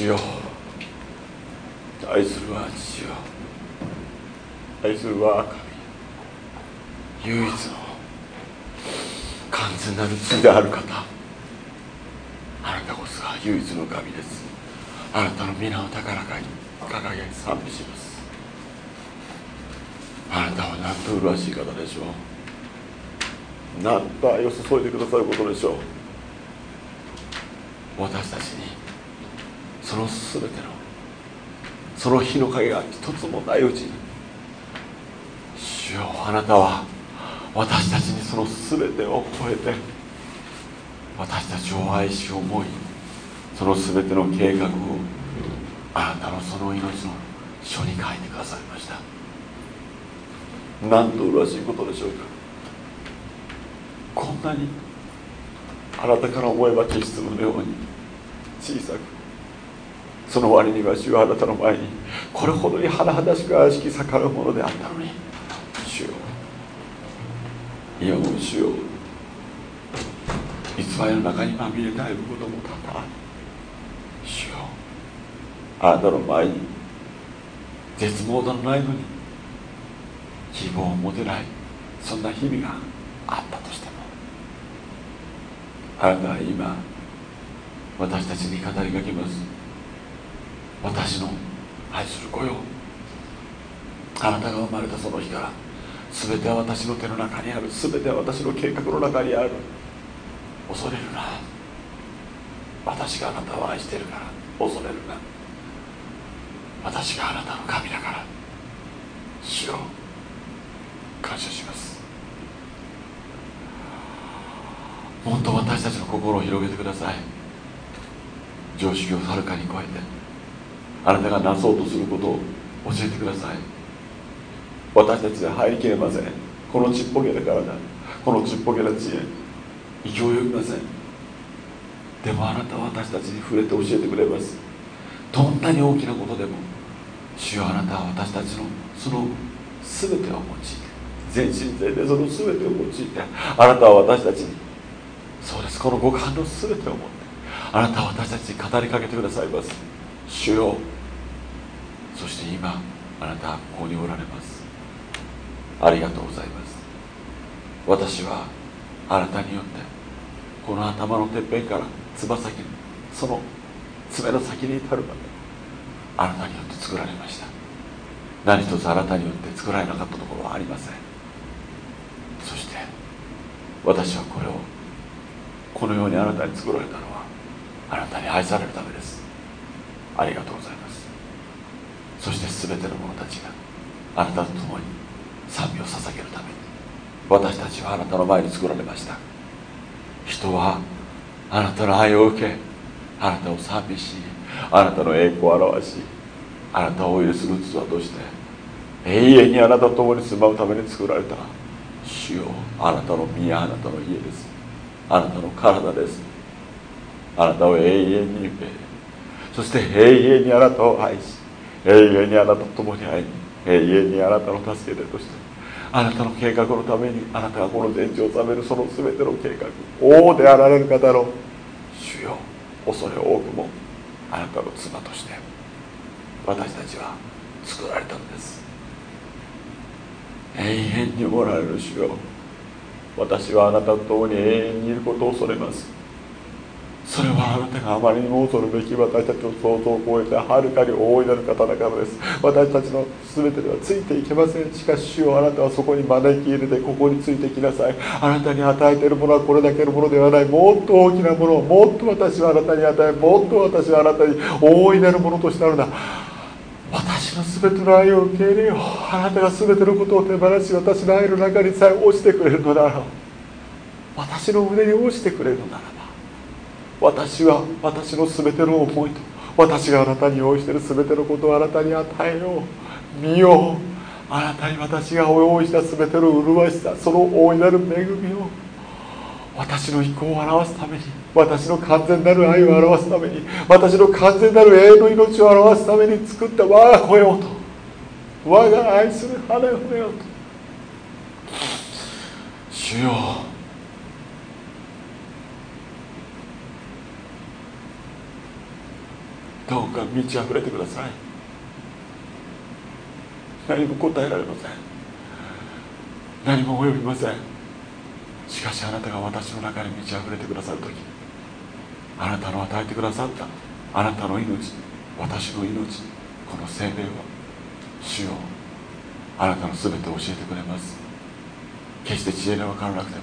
主よ。愛するは父よ。愛するは神唯一の完全なる罪である方。あなたこそが唯一の神です。あなたの皆を高らかに掲げ賛美します。あなたはなんと麗しい方でしょう。なんと愛を注いでくださることでしょう。私たちにその全てのその日の影が一つもないうちに主よあなたは私たちにその全てを超えて私たちを愛し思いその全ての計画をあなたのその命の書に書いてくださいました。なんと麗しいことでしょうか。こんなにあなたから思えば気質のように小さくその割には主はあなたの前にこれほどに甚だしく怪しき逆らうものであったのに。主よ。今も主よ。偽りの中にまみれたいことも多々ある。主よ。あなたの前に絶望のないのに希望を持てない。そんな日々があったとしても。あなたは今私たちに語りかけます。私の愛する子よ。あなたが生まれたその日から全ては私の手の中にある。全ては私の計画の中にある。恐れるな。私があなたを愛しているから。恐れるな。私があなたの神だから。主よ感謝します。もっと私たちの心を広げてください。常識をはるかに超えて。あなたがなそうとすることを教えてください。私たちで入りきれません。このちっぽけな体このちっぽけな知恵。勢い及びませんでもあなたは私たちに触れて教えてくれます。どんなに大きなことでも主よあなたは私たちのその全てを用いて全身全霊その全てを用いてあなたは私たちにそうです。この五感の全てを持ってあなたは私たちに語りかけてくださいます。主よ。そして今あなたはここにおられます。ありがとうございます。私はあなたによってこの頭のてっぺんからつま先その爪の先に至るまであなたによって作られました。何一つあなたによって作られなかったところはありません。そして私はこれをこのようにあなたに作られたのはあなたに愛されるためです。ありがとうございます。そして全ての者たちがあなたと共に賛美を捧げるために私たちはあなたの前に作られました。人はあなたの愛を受けあなたを賛美しあなたの栄光を表しあなたを許する器として永遠にあなたと共に住まうために作られた主よあなたの宮あなたの家です。あなたの体です。あなたを永遠に受けそして永遠にあなたを愛し永遠にあなたと共に会い永遠にあなたの助け手としてあなたの計画のためにあなたがこの全地を治めるその全ての計画王であられる方の主よ恐れ多くもあなたの妻として私たちは作られたのです。永遠におられる主よ私はあなたと共に永遠にいることを恐れます。それはあなたがあまりにも恐るべき私たちの想像を超えてはるかに大いなる方だからです。私たちの全てではついていけません。しかし主よあなたはそこに招き入れてここについてきなさい。あなたに与えているものはこれだけのものではない。もっと大きなものをもっと私はあなたに与えもっと私はあなたに大いなるものとしてあるな私の全ての愛を受け入れよ。うあなたが全てのことを手放し私の愛の中にさえ落ちてくれるのなら私の胸に落ちてくれるのなら私は私の全ての思いと私があなたに用意している全てのことをあなたに与えよう。見よう。あなたに私が用意した全ての麗しさその大いなる恵みを。私の意向を表すために私の完全なる愛を表すために私の完全なる永遠の命を表すために作った我が子よと。我が愛する花よと。主よどうか満ち溢れてください。何も答えられません。何も及びません。しかしあなたが私の中に満ち溢れてくださる時あなたの与えてくださったあなたの命私の命この精霊は主よあなたの全てを教えてくれます。決して知恵で分からなくても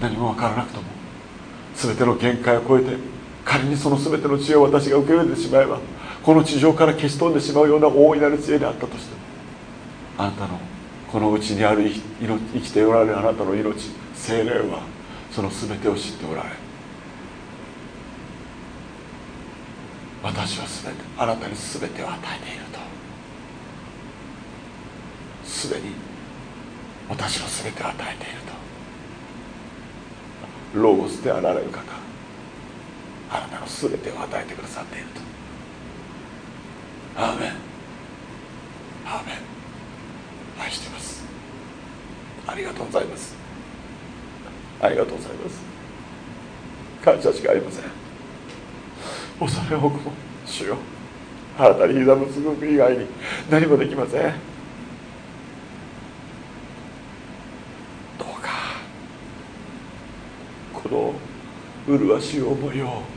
何も分からなくとも全ての限界を超えて仮にその全ての知恵を私が受け入れてしまえばこの地上から消し飛んでしまうような大いなる知恵であったとしてもあなたのこのうちにある生きておられるあなたの命精霊はその全てを知っておられ私は全てあなたに全てを与えていると。すでに私の全てを与えていると。ロゴスであられる方。あなたの全てを与えてくださっていると。アーメン。アーメン。愛してます。ありがとうございます。ありがとうございます。感謝しかありません。恐れ多くも。主よ。あなたに膝むすぐく以外に。何もできません。どうか。この麗しい思いを。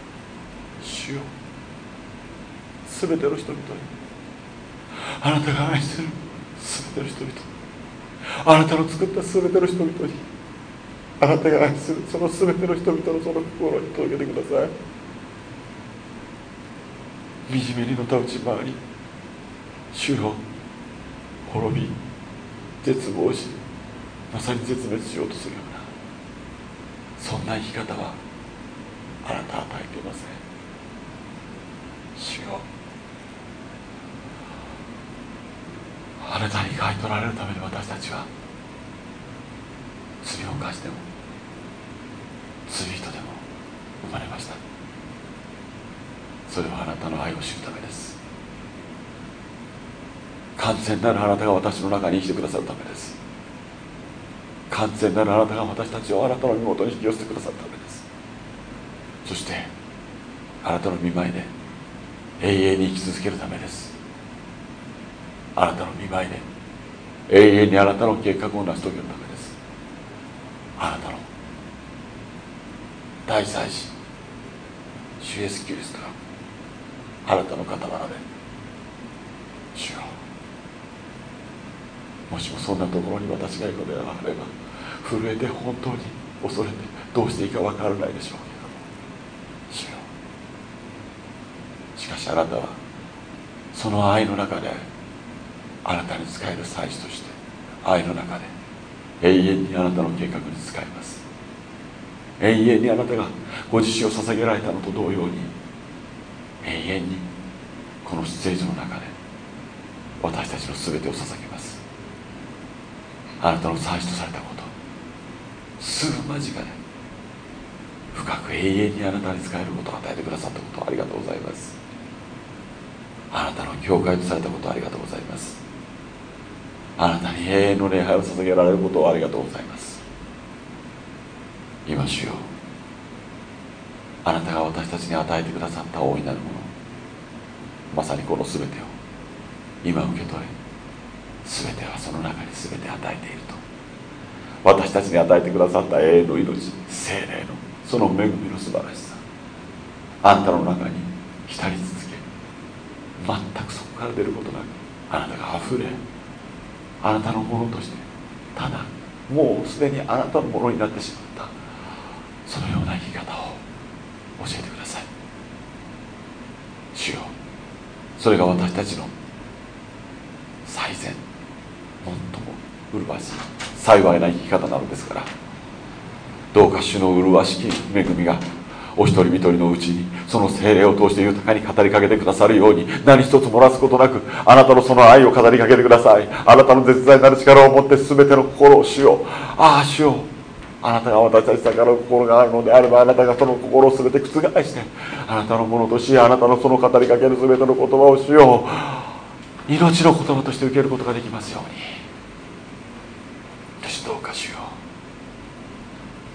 主よ全ての人々に。あなたが愛する。全ての人々。あなたの作った全ての人々に。あなたが愛する。その全ての人々のその心に届けてください。惨めにのたうち回り。主よ滅び絶望しまさに絶滅しようとするような。そんな生き方はあなたは与えていません。主よあなたに買い取られるために私たちは罪を犯しても罪人でも生まれました。それはあなたの愛を知るためです。完全なるあなたが私の中に生きてくださるためです。完全なるあなたが私たちをあなたの身元に引き寄せてくださるためです。そしてあなたの見舞いで永遠に生き続けるためです。あなたの見舞いで永遠にあなたの計画を成し遂げるためです。あなたの大祭司主イエスキリストがあなたの傍らで主よもしもそんなところに私がいるのであれば震えて本当に恐れてどうしていいか分からないでしょうけれども主よしかしあなたはその愛の中であなたに使える祭司として愛の中で永遠にあなたの計画に使います。永遠にあなたがご自身を捧げられたのと同様に永遠にこの聖女の中で私たちの全てを捧げます。あなたの祭司とされたことすぐ間近で深く永遠にあなたに使えることを与えてくださったことありがとうございます。あなたの教会とされたことありがとうございます。あなたに永遠の礼拝を捧げられることをありがとうございます。今主よ。あなたが私たちに与えてくださった大いなるもの。まさにこの全てを。今受け取れ。全てはその中に全て与えていると。私たちに与えてくださった永遠の命。精霊の。その恵みの素晴らしさ。あんたの中に浸り続け全くそこから出ることなくあなたが溢れあなたのものとしてただもうすでにあなたのものになってしまった。そのような生き方を教えてください。主よそれが私たちの最善最も麗しい幸いな生き方なのですからどうか主の麗しき恵みがお一人一人のうちにその精霊を通して豊かに語りかけてくださるように何一つ漏らすことなくあなたのその愛を語りかけてください。あなたの絶大なる力を持って全ての心を主よ。うああ主よ。うあなたが私たちからの心があるのであればあなたがその心を全て覆してあなたのものとしあなたのその語りかける全ての言葉をしよ。う命の言葉として受けることができますように。私どうかしよ。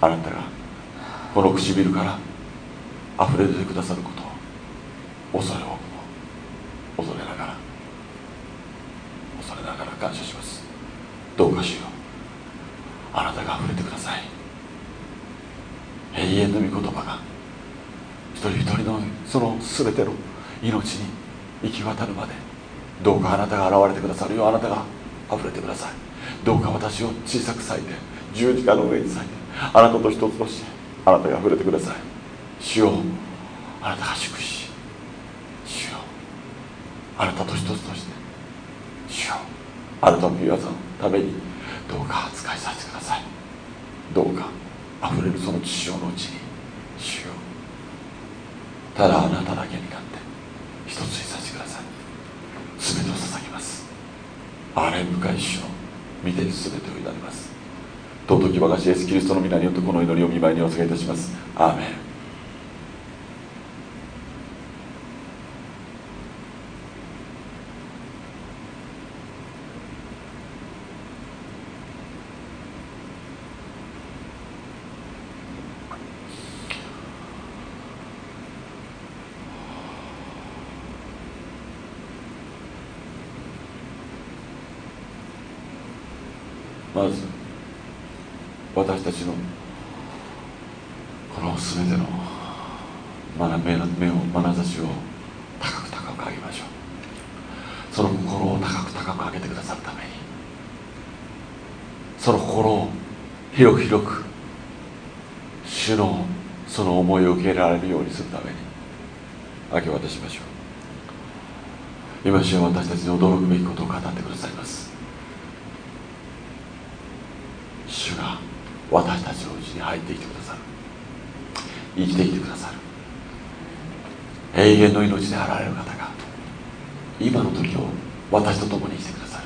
うあなたがこの唇から溢れ出てくださることを恐れ多くも恐れながら恐れながら感謝します。どうかしようあなたが溢れてください。永遠の御言葉が一人一人のその全ての命に行き渡るまでどうかあなたが現れてくださるようあなたが溢れてください。どうか私を小さく裂いて十字架の上に裂いてあなたと一つとしてあなたが溢れてください。主よあなたが祝し主よあなたと一つとして主よあなたの御業のためにどうか使いさせてください。どうか溢れるその地上のうちに主よただあなただけに勝って一つにさせてください。全てを捧げます。あれ深い主の見てに全てを委ねます。尊き我がしイエスキリストの皆によってこの祈りを見舞いにお告げいたします。アーメン。まず私たちのこの全ての目目を眼差しを高く高く上げましょう。その心を高く高く上げてくださるためにその心を広く広く主のその思いを受け入れられるようにするために明け渡しましょう。今主は私たちに驚くべきことを語ってくださいます主が私たちのうちに入ってきてくださる。生きてきてくださる。永遠の命であられる方が今の時を私と共に生きてくださる。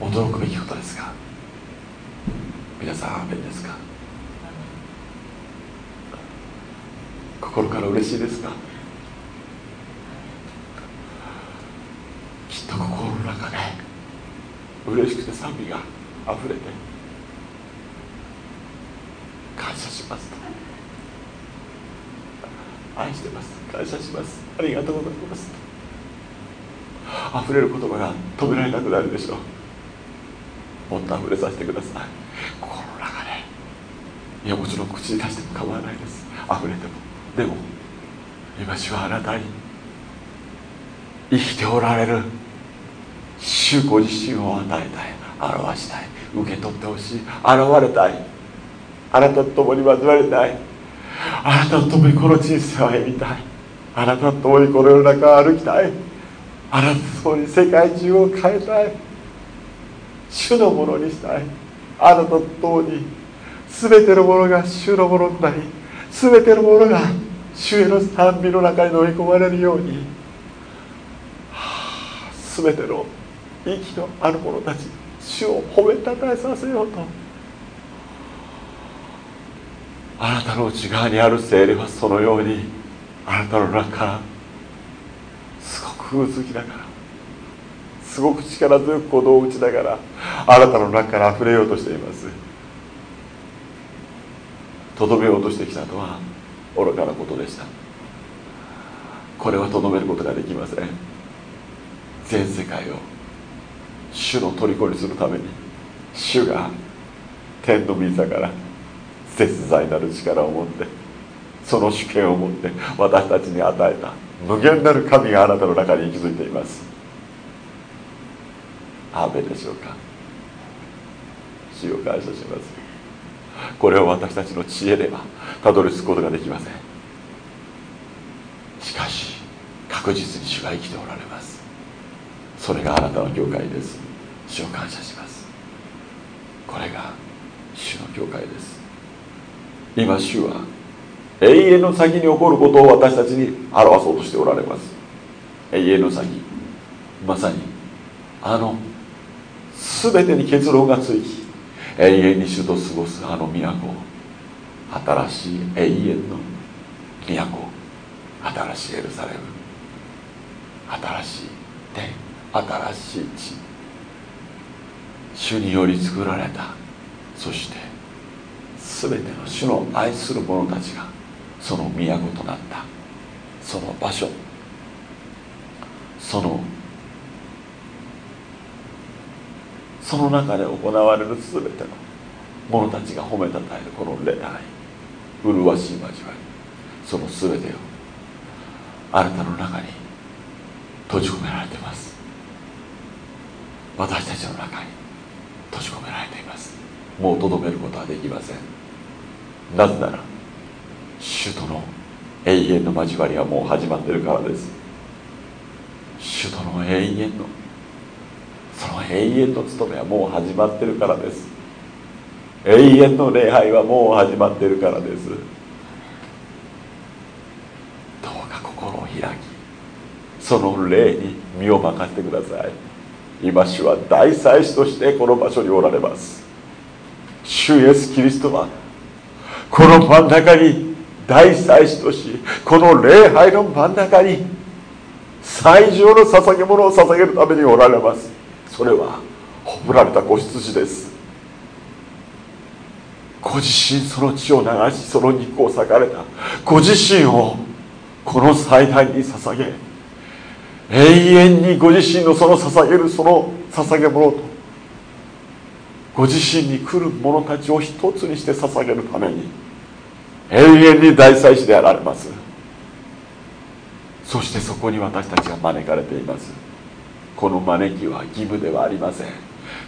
驚くべきことですが皆さんアーメンですか？心から嬉しいですか？きっと心の中で嬉しくて賛美があふれて。感謝します。愛してます。感謝します。ありがとうございます。あふれる言葉が止められなくなるでしょう。もっとあふれさせてください。心の中で。いやもちろん口に出しても構わないです。あふれても。でも今しはあなたに。生きておられる。主ご自身を与えたい。表したい。受け取ってほしい。現れたい。あなたと共に交わりたい。あなたと共にこの人生を歩みたい。あなたと共にこの世の中を歩きたい。あなたと共に世界中を変えたい。主のものにしたい。あなたと共に全てのものが主のものになり全てのものが主への賛美の中に飲み込まれるように、はあ、全ての息のある者たち。主を褒めたたえさせようと。あなたの内側にある精霊はそのようにあなたの中からすごくうずきながらすごく力強く鼓動を打ちながらあなたの中から溢れようとしています。とどめようとしてきたとは愚かなことでした。これはとどめることができません。全世界を主の虜にするために主が天の御座から絶大なる力を持ってその主権を持って私たちに与えた無限なる神があなたの中に息づいています。アーメンでしょうか？主を感謝します。これを私たちの知恵ではたどり着くことができません。しかし確実に主が生きておられます。それがあなたの教会です。主を感謝します。これが主の教会です。今主は永遠の先に起こることを私たちに表そうとしておられます。永遠の先。まさにあの全てに結論がつき永遠に主と過ごすあの都新しい永遠の都新しいエルサレム新しい天新しい地主により作られた。そして全ての主の愛する者たちがその都となった。その場所。そのその中で行われる全ての者たちが褒めたたえるこの礼拝。麗しい交わり。その全てをあなたの中に閉じ込められてます。私たちの中に閉じ込められています。もうとどめることはできません。なぜなら主との永遠の交わりはもう始まっているからです。主との永遠のその永遠の務めはもう始まってるからです。永遠の礼拝はもう始まってるからです。どうか心を開きその霊に身を任せてください。今主は大祭司としてこの場所におられます。主イエス・キリストはこの真ん中に大祭司としこの礼拝の真ん中に最上の捧げ物を捧げるためにおられます。それは褒られた子羊です。ご自身その血を流しその肉を裂かれた。ご自身をこの祭壇に捧げ永遠にご自身のその捧げるその捧げ物とご自身に来る者たちを一つにして捧げるために永遠に大祭司であられます。そしてそこに私たちが招かれています。この招きは義務ではありません。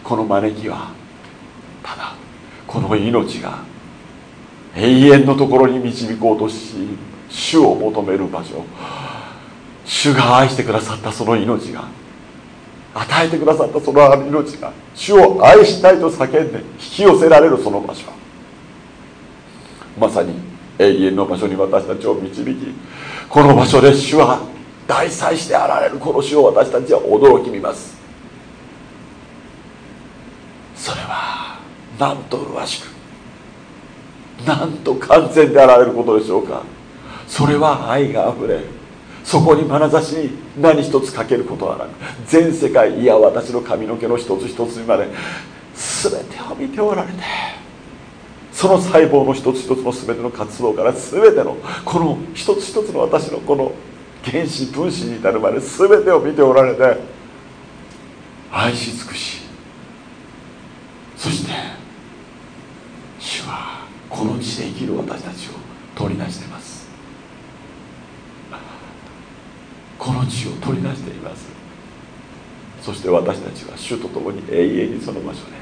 この招きはただこの命が永遠のところに導こうとし主を求める場所。主が愛してくださったその命が与えてくださったその命が主を愛したいと叫んで引き寄せられるその場所。まさに永遠の場所に私たちを導きこの場所で主は大祭司であられるこの主を私たちは驚き見ます。それはなんと麗しくなんと完全であられることでしょうか。それは愛があふれそこに眼差しに何一つかけることはなく全世界いや私の髪の毛の一つ一つにまで全てを見ておられてその細胞の一つ一つの全ての活動から全てのこの一つ一つの私のこの原子分子に至るまで全てを見ておられて愛し尽くしそして主はこの地で生きる私たちを取り出してます。この地を取り出しています。そして私たちは主と共に永遠にその場所で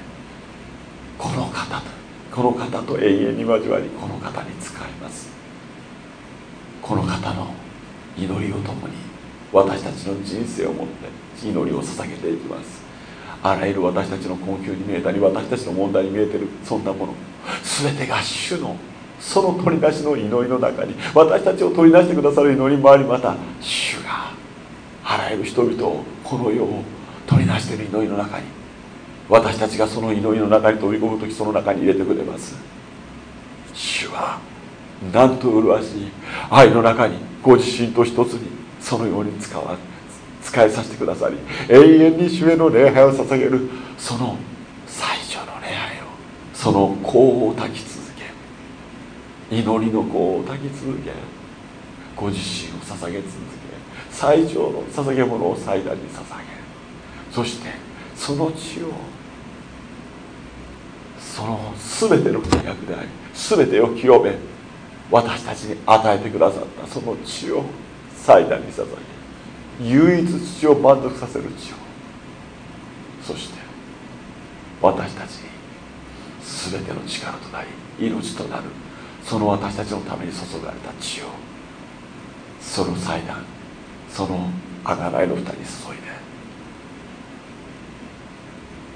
この方とこの方と永遠に交わりこの方に仕えます。この方の祈りを共に私たちの人生をもって祈りを捧げていきます。あらゆる私たちの困窮に見えたり私たちの問題に見えてるそんなもの全てが主のその取り出しの祈りの中に私たちを取り出してくださる祈りもありまた。主があらゆる人々をこの世を取り出している祈りの中に私たちがその祈りの中に飛び込む時その中に入れてくれます。主はなんと麗しい愛の中にご自身と一つにそのように使わ使いさせてくださり永遠に主への礼拝を捧げるその最初の礼拝をその香を焚き続け祈りの香を焚き続けご自身を捧げ続け最上の捧げ物を祭壇に捧げ。そしてその血をその全ての契約であり全てを清め私たちに与えてくださったその血を祭壇に捧げ。唯一父を満足させる血を。そして私たちに全ての力となり命となるその私たちのために注がれた血をその祭壇その贖いの蓋に注いで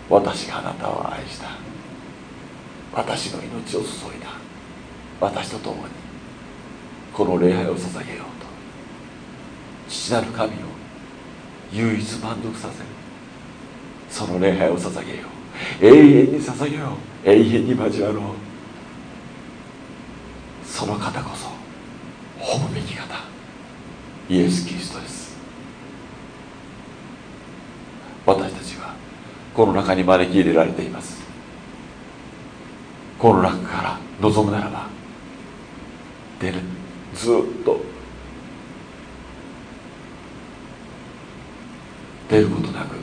私があなたを愛した私の命を注いだ私と共にこの礼拝を捧げようと父なる神を唯一満足させるその礼拝を捧げよう。永遠に捧げよう。永遠に交わろう。その方こそ方イエス・キリストです。私たちはこの中に招き入れられています。この中から望むならば出る、ずっと。出ることなく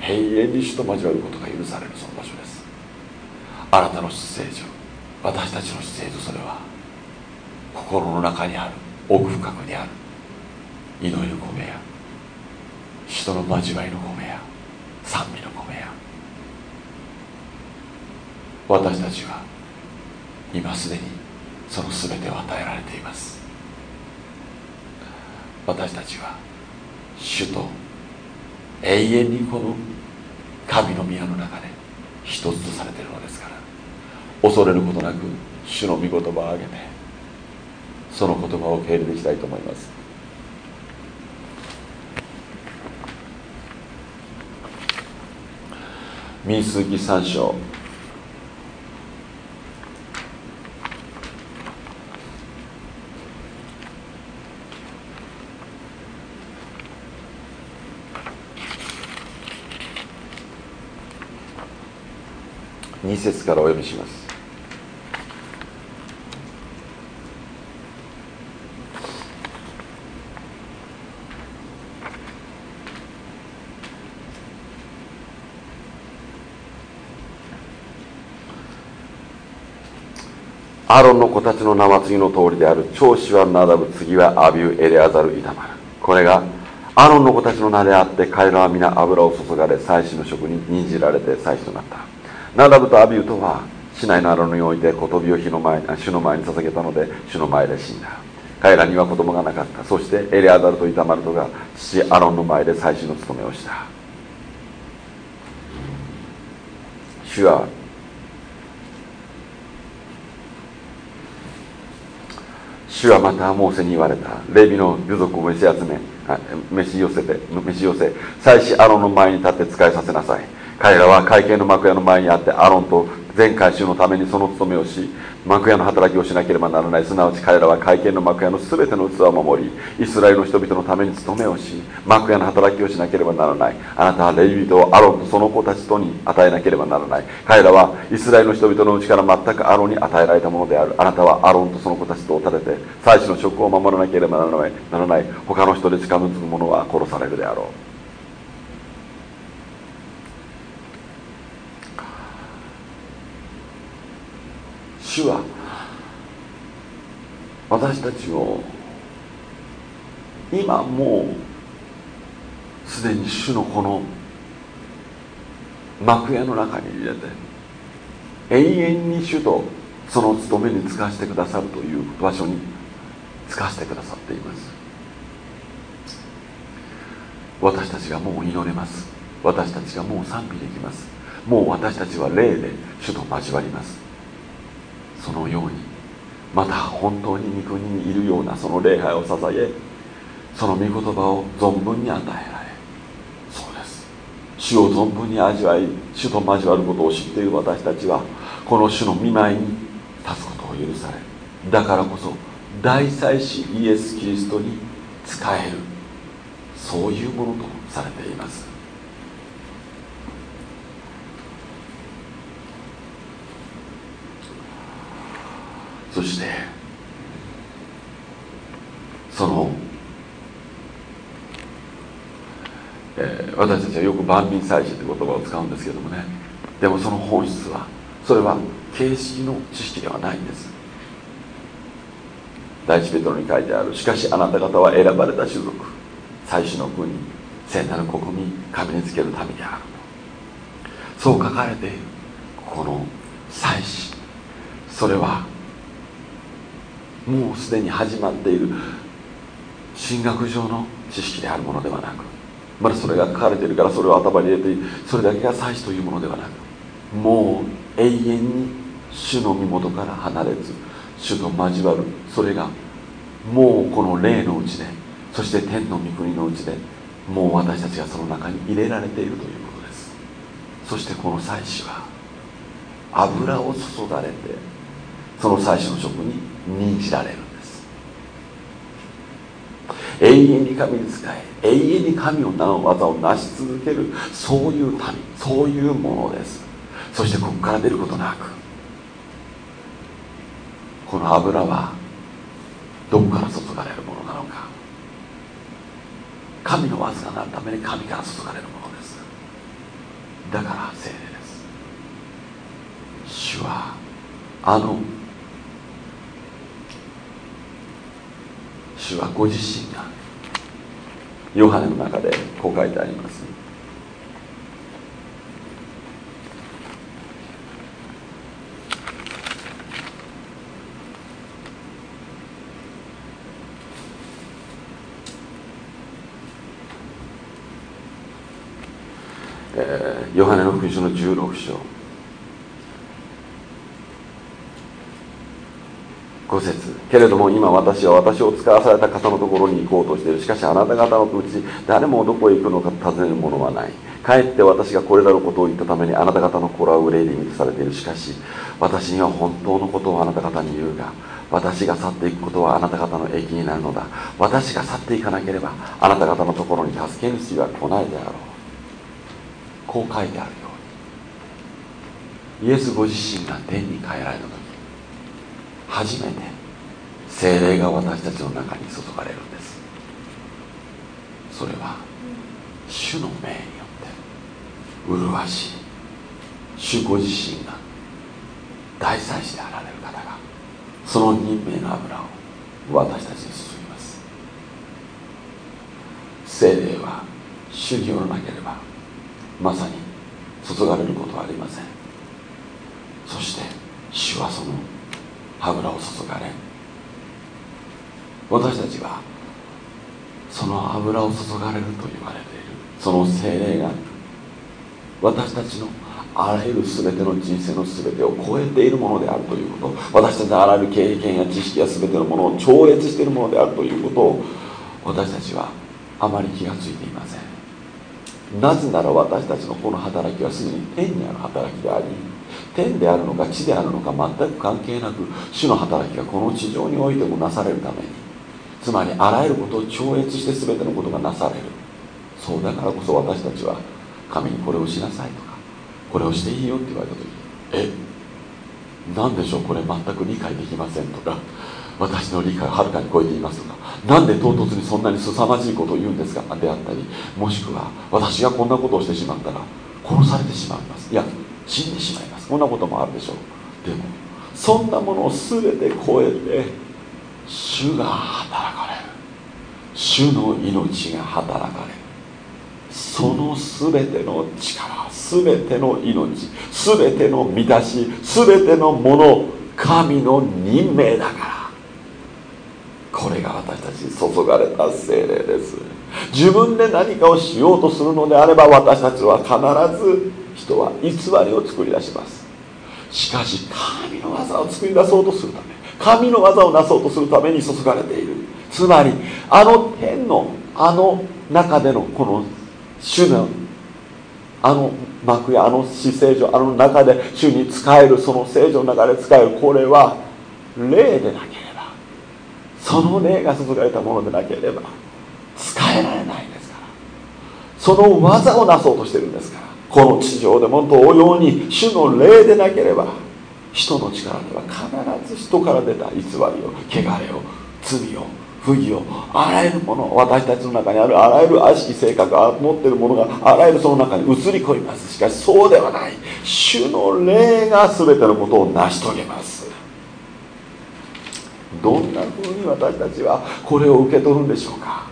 永遠に死と交わることが許されるその場所です。あなたの出生所私たちの出生所それは心の中にある奥深くにある。祈りの米や人の交わりの米や賛美の米や。私たちは今すでにその全てを与えられています。私たちは主と永遠にこの神の宮の中で一つとされているのですから恐れることなく主の御言葉をあげてその言葉を受け入れていきたいと思います。民数記3章2節からお読みします。アロンの子たちの名は次の通りである。長子はナダブ次はアビュエレアザルイタマル。これがアロンの子たちの名であって彼らは皆油を注がれ祭司の職に任じられて祭司となった。ナダブとアビューとは市内のアロンにおいて小飛びを火の前主の前に捧げたので主の前で死んだ。彼らには子供がなかった。そしてエレアザルとイタマルトが父アロンの前で祭司の務めをした。主は主はまたモーセに言われた。レビの部族を召し集め召し寄せて召し寄せ。祭司アロンの前に立って使いさせなさい。彼らは会計の幕屋の前にあってアロンと全回収のためにその務めをし幕屋の働きをしなければならない。すなわち彼らは会見の幕屋の全ての器を守りイスラエルの人々のために務めをし幕屋の働きをしなければならない。あなたはレイ人をアロンとその子たちとに与えなければならない。彼らはイスラエルの人々のうちから全くアロンに与えられたものである。あなたはアロンとその子たちとを立てて祭司の職を守らなければならない。他の人で近づく者は殺されるであろう。主は私たちを今もうすでに主のこの幕屋の中に入れて永遠に主とその務めに使わせてくださるという場所に使わせてくださっています。私たちがもう祈れます。私たちがもう賛美できます。もう私たちは霊で主と交わります。そのようにまた本当に御国にいるようなその礼拝を捧げその御言葉を存分に与えられそうです。主を存分に味わい主と交わることを知っている私たちはこの主の見舞いに立つことを許されだからこそ大祭司イエス・キリストに仕えるそういうものとされています。そしてその、えー、私たちはよく万民祭司という言葉を使うんですけどもね。でもその本質はそれは形式の知識ではないんです。第一ペトロに書いてあるしかしあなた方は選ばれた種族最初の国聖なる国民神につける民であると。そう書かれているこの祭司それはもうすでに始まっている。進学上の知識であるものではなくまだそれが書かれているからそれを頭に入れてそれだけが祭祀というものではなくもう永遠に主の身元から離れず主と交わるそれがもうこの霊のうちでそして天の御国のうちでもう私たちがその中に入れられているということです。そしてこの祭司は油を注がれてその祭司の職に任じられるんです。永遠に神に仕え永遠に神の名の技を成し続けるそういう民そういうものです。そしてここから出ることなくこの油はどこから注がれるものなのか。神のわずかなるために神から注がれるものです。だから聖霊です。主はあの主はご自身がヨハネの中でこう書いてあります。えー、ヨハネの福音書の16章。5節。けれども今私は私を使わされた方のところに行こうとしている。しかしあなた方のうち誰もどこへ行くのか尋ねる者はない。かえって私がこれらのことを言ったためにあなた方の心は憂いで満たされている。しかし私には本当のことをあなた方に言うが私が去っていくことはあなた方の益になるのだ。私が去っていかなければあなた方のところに助け主は来ないであろう。こう書いてあるように。イエスご自身が天に帰られた時初めて精霊が私たちの中に注がれるんです。それは主の命によって麗しい主ご自身が大祭司であられる方がその任命の油を私たちに注ぎます。精霊は主によらなければまさに注がれることはありません。そして主はその油を注がれ私たちはその油を注がれると言われている。その精霊が私たちのあらゆる全ての人生の全てを超えているものであるということ。私たちのあらゆる経験や知識や全てのものを超越しているものであるということを私たちはあまり気が付いていません。なぜなら私たちのこの働きはすでに天にある働きであり天であるのか地であるのか全く関係なく主の働きがこの地上においてもなされるためにつまりあらゆることを超越して全てのことがなされる。そうだからこそ私たちは神にこれをしなさいとかこれをしていいよって言われた時え何でしょうこれ全く理解できませんとか私の理解をはるかに超えていますとかなんで唐突にそんなに凄まじいことを言うんですかであったりもしくは私がこんなことをしてしまったら殺されてしまいます。いや死んでしまいます。こんなこともあるでしょう。でもそんなものを全て超えて主が働かれる。主の命が働かれる。その全ての力全ての命全ての満たし全てのもの神の任命だから。これが私たちに注がれた精霊です。自分で何かをしようとするのであれば私たちは必ず人は偽りを作り出します。しかし神の技を作り出そうとするため神の技をなそうとするために注がれている。つまりあの天のあの中でのこの主のあの幕やあの死聖所あの中で主に仕えるその聖女の中で使えるこれは霊でなければその霊が注がれたものでなければ使えられないですから。その技をなそうとしてるんですから。この地上でも同様に主の霊でなければ人の力では必ず人から出た偽りを汚れを罪を不義をあらゆるもの私たちの中にあるあらゆる悪しき性格を持っているものがあらゆるその中に移り込みます。しかしそうではない。主の霊が全てのことを成し遂げます。どんなふうに私たちはこれを受け取るんでしょうか。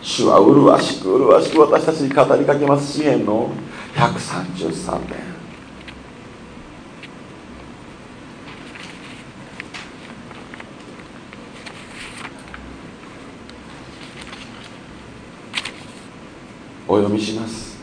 主は麗しく麗しく私たちに語りかけます。支援の。133年。お読みします。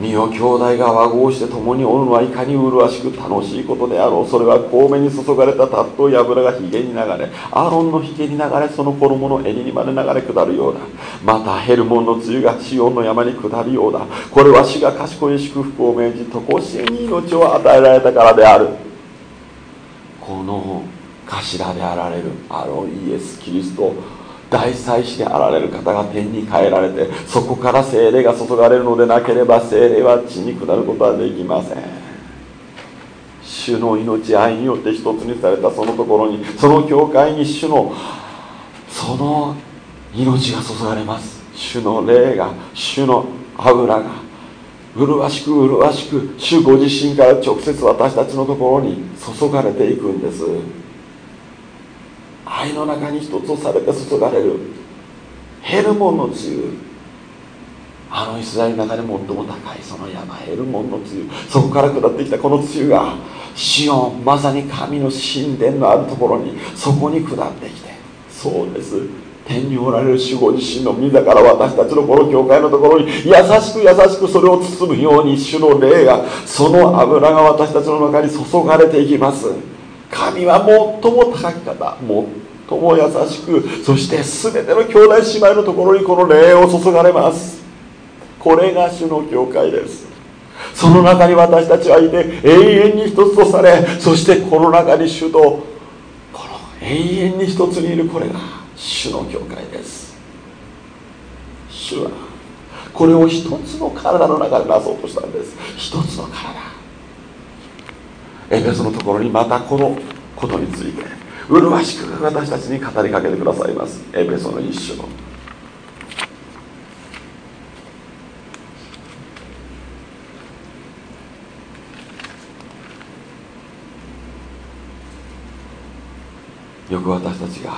身を兄弟が和合して共におるのはいかに麗しく楽しいことであろう。それは孔明に注がれたたっとい油がひげに流れアロンのひげに流れその衣の襟にまで流れ下るようだ。またヘルモンの梅雨がシオンの山に下るようだ。これは主が賢い祝福を命じ常しえに命を与えられたからである。この頭であられるアロンイエス・キリスト大祭司であられる方が天に変えられてそこから精霊が注がれるのでなければ精霊は地に下ることはできません。主の命愛によって一つにされたそのところにその教会に主のその命が注がれます。主の霊が主の油が麗しく麗しく主ご自身から直接私たちのところに注がれていくんです。愛の中に一つとされて注がれる。ヘルモンの梅雨。あのイスラエルの中で最も高いその山ヘルモンの梅雨。そこから下ってきたこの梅雨がシオンまさに神の神殿のあるところにそこに下ってきてそうです。天におられる守護自身の御座から私たちのこの教会のところに優しく優しくそれを包むように主の霊がその油が私たちの中に注がれていきます。神は最も高き方最も優しくそして全ての兄弟姉妹のところにこの霊を注がれます。これが主の教会です。その中に私たちはいて永遠に一つとされそしてこの中に主とこの永遠に一つにいるこれが主の教会です。主はこれを一つの体の中でなそうとしたんです。一つの体。エペソのところにまたこのことについて。麗しく私たちに語りかけてくださいます。エペソの一種よく私たちが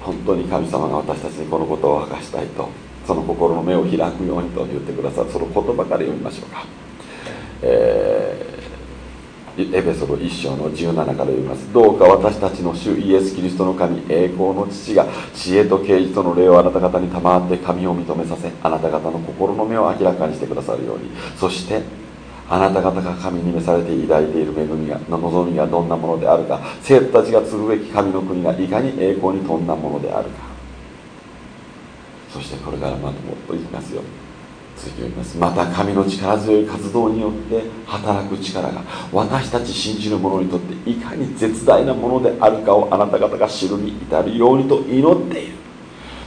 本当に神様が私たちにこのことを明かしたいとその心の目を開くようにと言ってくださるその言葉から読みましょうか、えー、エペソの1章の17から読みます。どうか私たちの主イエス・キリストの神栄光の父が知恵と啓示との霊をあなた方に賜って神を認めさせあなた方の心の目を明らかにしてくださるように。そしてあなた方が神に召されて抱いている恵みが望みがどんなものであるか。生徒たちが継ぐべき神の国がいかに栄光に富んだものであるか。そしてこれからまたもっといきますよ。続きます。また神の力強い活動によって働く力が私たち信じる者にとっていかに絶大なものであるかをあなた方が知るに至るようにと祈っている。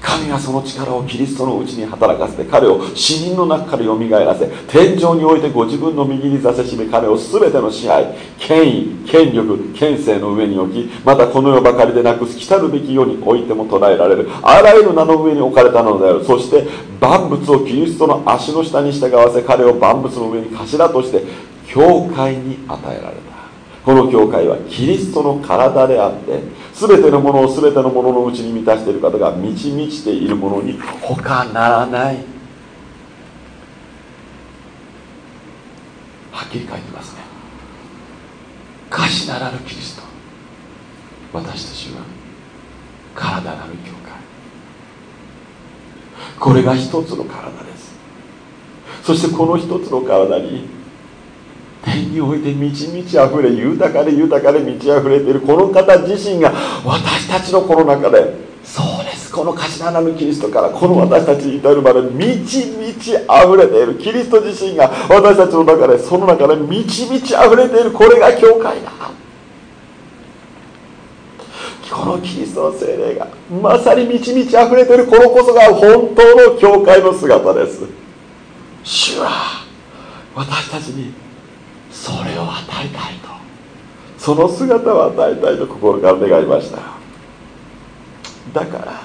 神がその力をキリストのうちに働かせて彼を死人の中からよみがえらせ天井においてご自分の右に座せしめ彼を全ての支配権威権力権勢の上に置きまたこの世ばかりでなく来たるべき世においても捉えられる。あらゆる名の上に置かれたのである。そして万物をキリストの足の下に従わせ彼を万物の上に頭として教会に与えられた。この教会はキリストの体であって全てのものを全てのもののうちに満たしている方が満ち満ちているものに他ならない。はっきり書いてますね。かしならぬキリスト。私たちは体なる教会。これが一つの体です。そしてこの一つの体に天において満ち満ち溢れ豊かで豊かで満ち溢れているこの方自身が私たちのこの中でそうです。この頭なるキリストからこの私たちに至るまで満ち満ち溢れているキリスト自身が私たちの中でその中で満ち満ち溢れているこれが教会だこのキリストの精霊がまさに満ち満ち溢れているこのこそが本当の教会の姿です。主は私たちにそれを与えたいと。その姿を与えたいと心から願いました。だから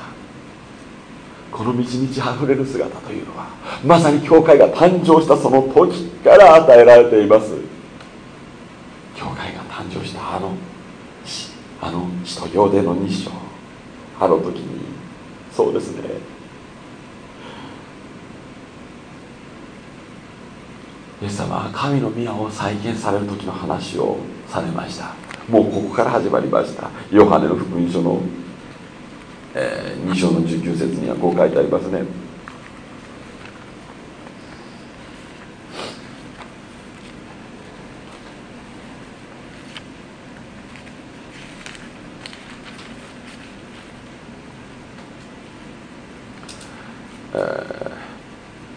この満ち満ち溢れる姿というのはまさに教会が誕生したその時から与えられています。教会が誕生したあのあの使徒行伝の2章。あの時にそうですね。イエス様は神の宮を再建される時の話をされました。もうここから始まりました。ヨハネの福音書の、えー、2章の19節にはこう書いてありますね。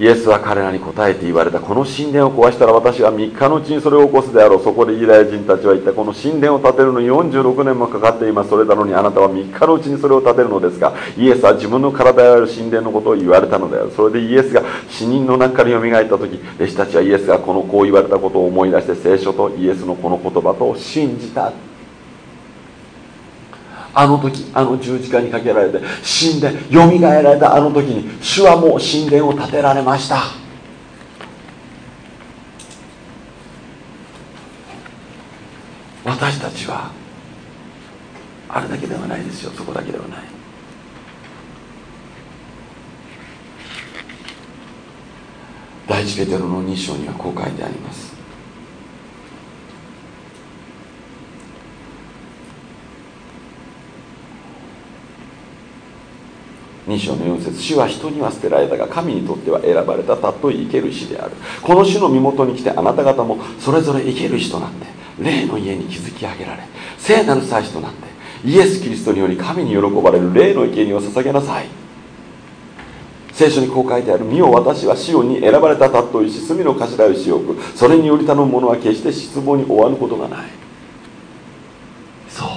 イエスは彼らに答えて言われたこの神殿を壊したら私は3日のうちにそれを起こすであろう。そこでユダヤ人たちは言ったこの神殿を建てるのに46年もかかっています。それなのにあなたは3日のうちにそれを建てるのですがイエスは自分の体である神殿のことを言われたのであるそれでイエスが死人の中からよみがえった時弟子たちはイエスがこのこう言われたことを思い出して聖書とイエスのこの言葉と信じた。あの時あの十字架にかけられて死んでよみがえられたあの時に主はもう神殿を建てられました。私たちはあれだけではないですよ。そこだけではない。第一ペテロの2章にはこう書いてあります。2章の4節主は人には捨てられたが神にとっては選ばれたたっとい生ける死である。この主の身元に来てあなた方もそれぞれ生ける死となって霊の家に築き上げられ聖なる祭司となってイエス・キリストにより神に喜ばれる霊の生贄を捧げなさい。聖書にこう書いてある「身を私はシオンに選ばれたたっといし罪の頭しよく。それにより頼む者は決して失望に終わることがない」そう。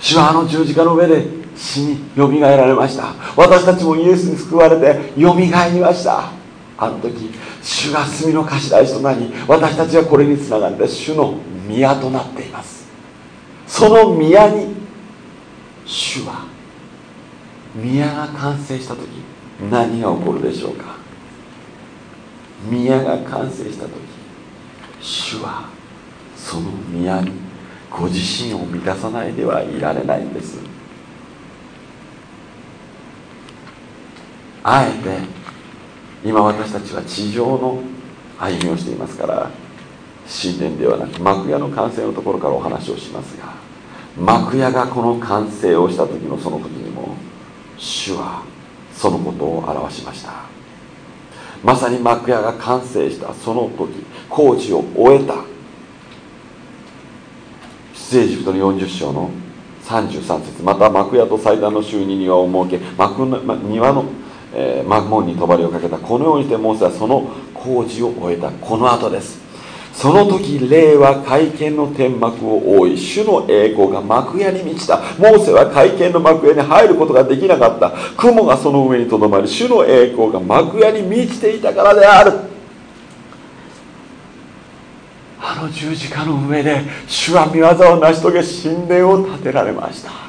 主はあの十字架の上で死によみがえられました。私たちもイエスに救われてよみがえりました。あの時主が罪の頭石となり私たちはこれにつながって主の宮となっています。その宮に主は宮が完成した時何が起こるでしょうか。宮が完成した時主はその宮にご自身を満たさないではいられないんです。あえて今私たちは地上の歩みをしていますから神殿ではなく幕屋の完成のところからお話をしますが幕屋がこの完成をした時のその時にも主はそのことを表しました。まさに幕屋が完成したその時工事を終えた出エジプトの40章の33節。また幕屋と祭壇の収入庭を設け幕の庭のえー、幕門に帳をかけたこのようにしてモーセはその工事を終えたこの後です。その時霊は会見の天幕を覆い主の栄光が幕屋に満ちた。モーセは会見の幕屋に入ることができなかった。雲がその上にとどまり主の栄光が幕屋に満ちていたからである。あの十字架の上で主は見業を成し遂げ神殿を建てられました。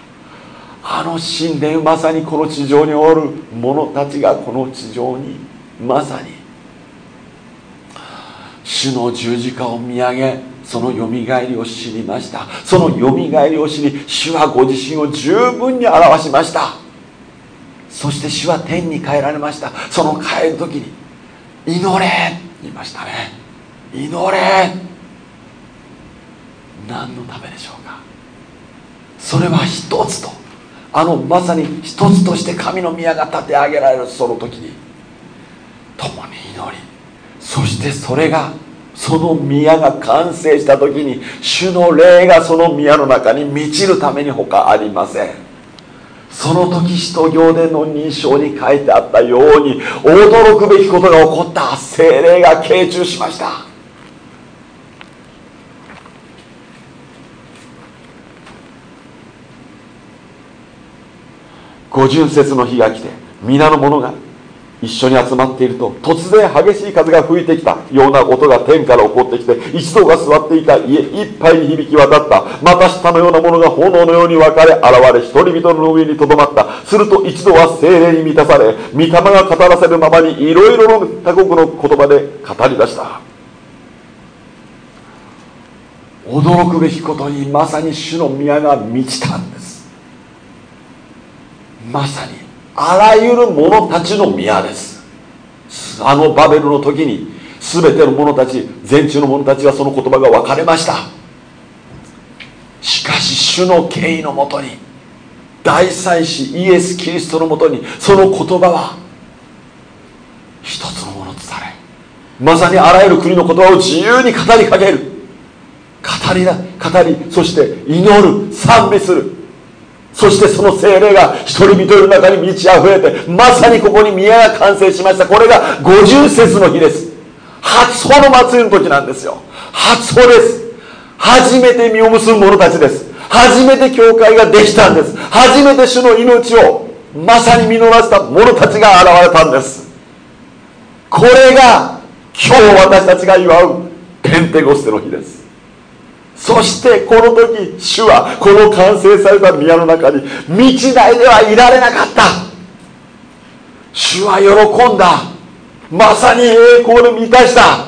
あの神殿まさにこの地上におる者たちがこの地上にまさに。主の十字架を見上げそのよみがえりを知りました。そのよみがえりを知り主はご自身を十分に表しました。そして主は天に帰られました。その帰る時に祈れ言いましたね。祈れ何のためでしょうか。それは一つと。あのまさに一つとして神の宮が立て上げられるその時に共に祈り。そしてそれがその宮が完成した時に主の霊がその宮の中に満ちるために他ありません。その時使徒行伝の認証に書いてあったように驚くべきことが起こった。精霊が傾注しました。五巡節の日が来て皆の者が一緒に集まっていると突然激しい風が吹いてきた。ような音が天から起こってきて一同が座っていた家いっぱいに響き渡った。また下のようなものが炎のように分かれ現れ一人々の上にとどまった。すると一度は精霊に満たされ御霊が語らせるままにいろいろの他国の言葉で語り出した。驚くべきことにまさに主の宮が満ちたんですまさにあらゆる者たちの宮です。あのバベルの時に全ての者たち全中の者たちはその言葉が分かれました。しかし主の敬意のもとに大祭司イエス・キリストのもとにその言葉は一つのものとされまさにあらゆる国の言葉を自由に語りかける。語りだ語りそして祈る賛美する。そしてその精霊が一人々の中に満ち溢れてまさにここに宮が完成しました。これが五十節の日です。初穂の祭りの時なんですよ。初穂です。初めて実を結ぶ者たちです。初めて教会ができたんです。初めて主の命をまさに実らせた者たちが現れたんです。これが今日私たちが祝うペンテゴステの日です。そしてこの時主はこの完成された宮の中に道内ではいられなかった。主は喜んだ。まさに栄光で満たした。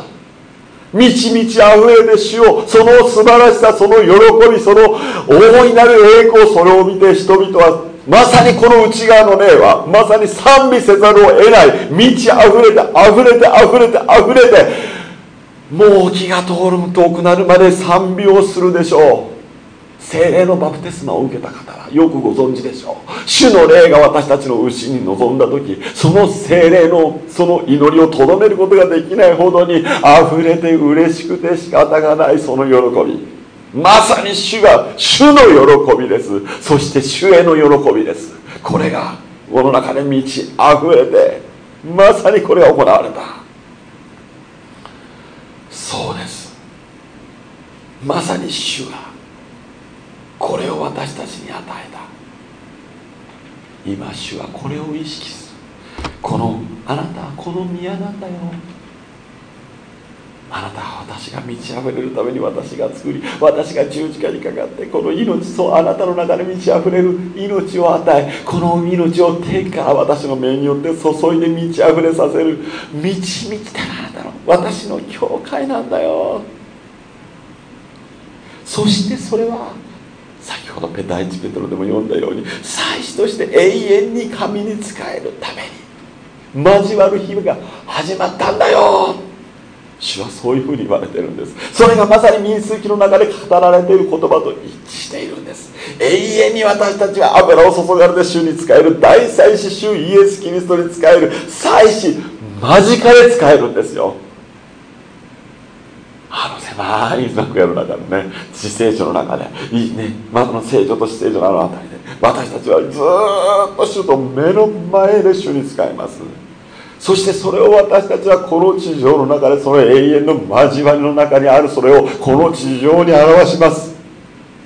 満ち満ち溢れて主をその素晴らしさその喜びその大いなる栄光それを見て人々はまさにこの内側の霊はまさに賛美せざるを得ない。満ち溢れて溢れて溢れて溢れてもう気が通る遠くなるまで賛美をするでしょう。精霊のバプテスマを受けた方はよくご存知でしょう。主の霊が私たちの牛に臨んだ時その精霊のその祈りをとどめることができないほどに溢れて嬉しくて仕方がないその喜び。まさに主が主の喜びです。そして主への喜びです。これがこの中で満ち溢れてまさにこれが行われた。そうです。まさに主がこれを私たちに与えた。今主はこれを意識する。このあなたはこの宮なんだよ。あなたは私が満ち溢れるために私が作り私が十字架にかかってこの命そうあなたの中で満ち溢れる命を与えこの命を天から私の目によって注いで満ち溢れさせる満ち満ちたあなたの私の教会なんだよ。そしてそれは先ほどペタイチペトロでも読んだように祭司として永遠に神に仕えるために交わる日々が始まったんだよ。主はそういうふうに言われてるんです。それがまさに民数記の中で語られている言葉と一致しているんです。永遠に私たちは油を注がれて主に使える大祭司主イエス・キリストに使える祭司間近で使えるんですよ。あの狭い幕屋の中でね死聖書の中でいいねまずの聖女と死聖女のあの辺りで私たちはずっと主と目の前で主に使います。そしてそれを私たちはこの地上の中でその永遠の交わりの中にあるそれをこの地上に表します。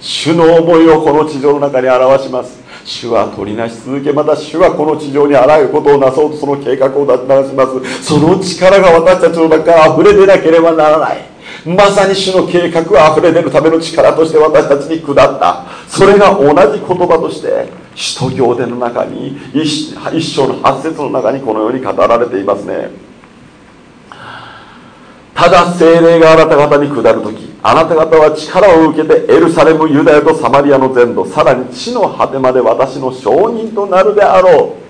主の思いをこの地上の中に表します。主は取りなし続けまた主はこの地上にあらゆることをなそうとその計画を立て直します。その力が私たちの中から溢れ出なければならない。まさに主の計画が溢れ出るための力として私たちに下った。それが同じ言葉として使徒行伝の中に一章の8節の中にこのように語られていますね。ただ精霊があなた方に下る時あなた方は力を受けてエルサレムユダヤとサマリアの全土さらに地の果てまで私の証人となるであろう。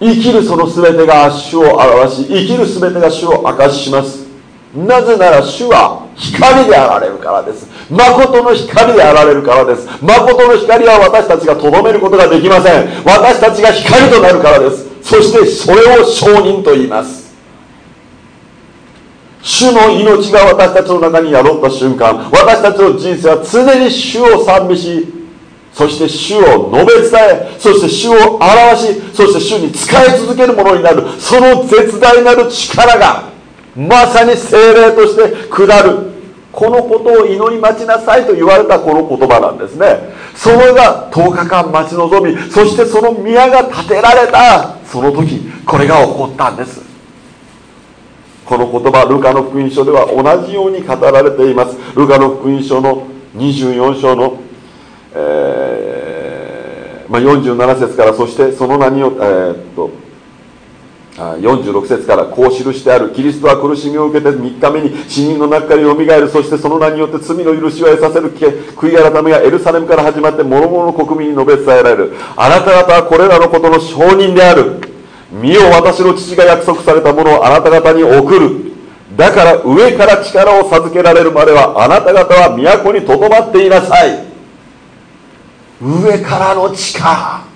生きるその全てが主を表し生きる全てが主を明かしします。なぜなら主は光であられるからです。誠の光であられるからです。誠の光は私たちがとどめることができません。私たちが光となるからです。そしてそれを証人と言います。主の命が私たちの中に宿った瞬間私たちの人生は常に主を賛美しそして主を述べ伝えそして主を表しそして主に使い続けるものになる。その絶大なる力がまさに精霊として下る。このことを祈り待ちなさいと言われたこの言葉なんですね。それが10日間待ち望みそしてその宮が建てられたその時これが起こったんです。この言葉ルカの福音書では同じように語られています。ルカの福音書の24章の、えーまあ、47節からそしてその名によって、えー、っと46節からこう記してある。キリストは苦しみを受けて3日目に死人の中からよみがえる。そしてその名によって罪の許しを得させる。悔い改めがエルサレムから始まって諸々の国民に述べ伝えられる。あなた方はこれらのことの証人である。身を私の父が約束されたものをあなた方に送る。だから上から力を授けられるまではあなた方は都にとどまっていなさい。上からの力。同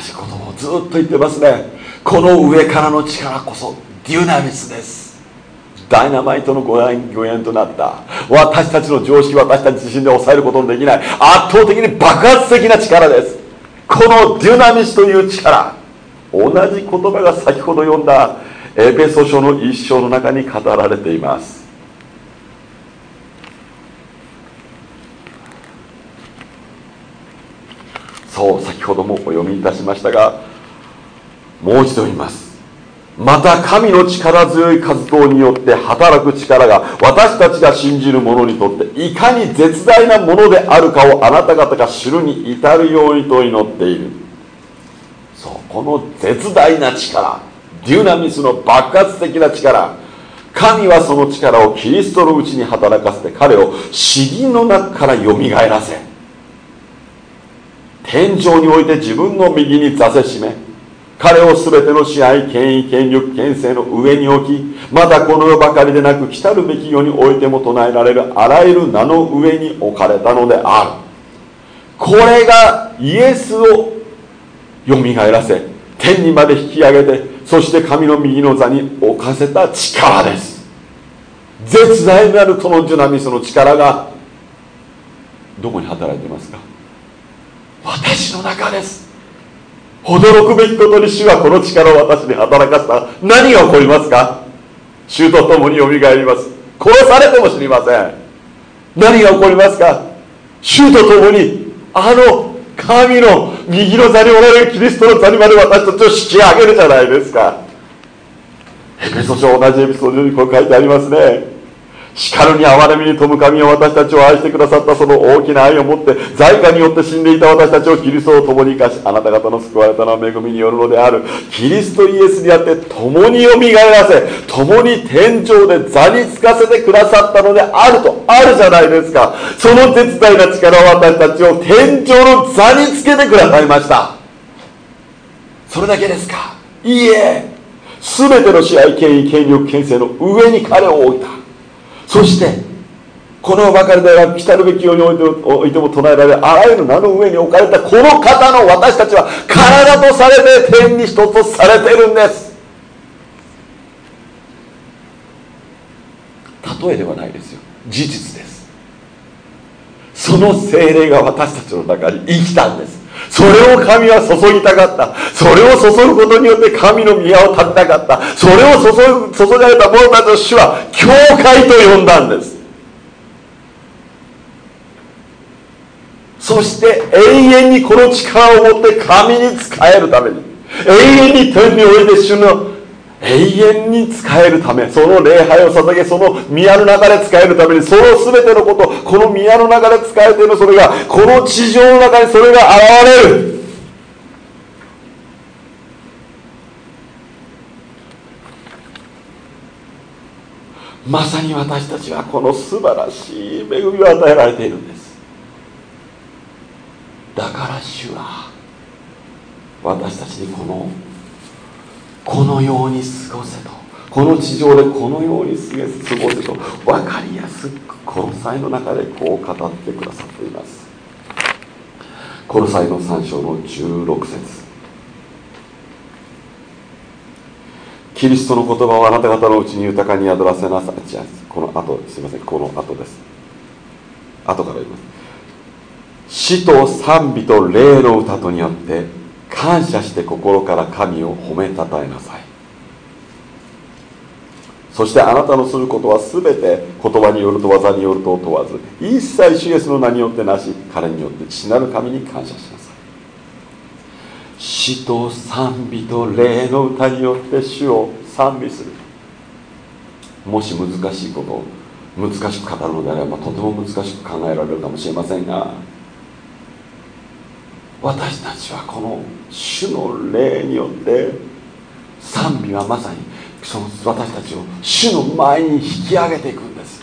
じことをずっと言ってますね。この上からの力こそデュナミスです。ダイナマイトの語源語源となった。私たちの常識私たち自身で抑えることのできない圧倒的に爆発的な力です。このデュナミスという力。同じ言葉が先ほど読んだエペソ書の一章の中に語られています。そう先ほどもお読みいたしましたがもう一度言います。また神の力強い活動によって働く力が私たちが信じる者にとっていかに絶大なものであるかをあなた方が知るに至るようにと祈っている。そうこの絶大な力デュナミスの爆発的な力神はその力をキリストのうちに働かせて彼を死人の中からよみがえらせ天井において自分の右に座せしめ彼を全ての支配権威権力権勢の上に置きまたこの世ばかりでなく来たるべき世においても唱えられるあらゆる名の上に置かれたのである。これがイエスをよみがえらせ天にまで引き上げてそして神の右の座に置かせた力です。絶大なるこのデュナミスの力がどこに働いていますか？私の中です。驚くべきことに主はこの力を私に働かせた。何が起こりますか？主と共によみがえります。殺されても知りません。何が起こりますか？主と共にあの神の右の座におられるキリストの座にまで私たちを引き上げるじゃないですか。エペソ書同じエピソードにこう書いてありますね。叱るに哀れみに富む神を私たちを愛してくださったその大きな愛を持って在家によって死んでいた私たちをキリストを共に生かしあなた方の救われたのは恵みによるのである。キリストイエスにあって共によみがえらせ共に天井で座につかせてくださったのであるとあるじゃないですか。その手伝いな力を私たちを天井の座につけてくださいました。それだけですか。いいえ。全ての支配権威権力権勢の上に彼を置いた。そしてこのばかりでは来たるべきようにおいても唱えられあらゆる名の上に置かれたこの方の私たちは体とされて天に一つされてるんです。例えではないですよ。事実です。その精霊が私たちの中に生きたんです。それを神は注ぎたかった。それを注ぐことによって神の宮を建てたかった。それを注注がれた者たちの主は教会と呼んだんです。そして永遠にこの力を持って神に仕えるために永遠に天において主の永遠に使えるためその礼拝を捧げその宮の中で使えるためにその全てのことこの宮の中で使えているそれがこの地上の中にそれが現れるまさに私たちはこの素晴らしい恵みを与えられているんですだから主は私たちにこのこのように過ごせと。この地上でこのように過ごせと。分かりやすくこの際の中でこう語ってくださっています。この際の3章の16節。キリストの言葉をあなた方のうちに豊かに宿らせなさい。この後すいません。この後です。後から言います。死と賛美と霊の歌とによって感謝して心から神を褒めたたえなさい。そしてあなたのすることは全て言葉によると技によると問わず一切主イエスの名によってなし彼によって父なる神に感謝しなさい。死と賛美と霊の歌によって主を賛美する。もし難しいことを難しく語るのであればとても難しく考えられるかもしれませんが私たちはこの主の霊によって賛美はまさにその私たちを主の前に引き上げていくんです。